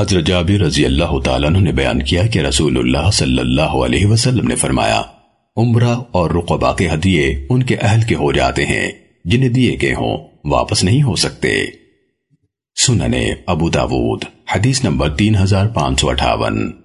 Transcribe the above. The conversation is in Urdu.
حضرت جابر رضی اللہ تعالیٰ نے بیان کیا کہ رسول اللہ صلی اللہ علیہ وسلم نے فرمایا، عمرہ اور رقبہ کے ہدیے ان کے اہل کے ہو جاتے ہیں، جنہیں دیے گئے ہوں، واپس نہیں ہو سکتے۔ سننے ابو داود، حدیث نمبر تین ہزار پانچ سو اٹھاون۔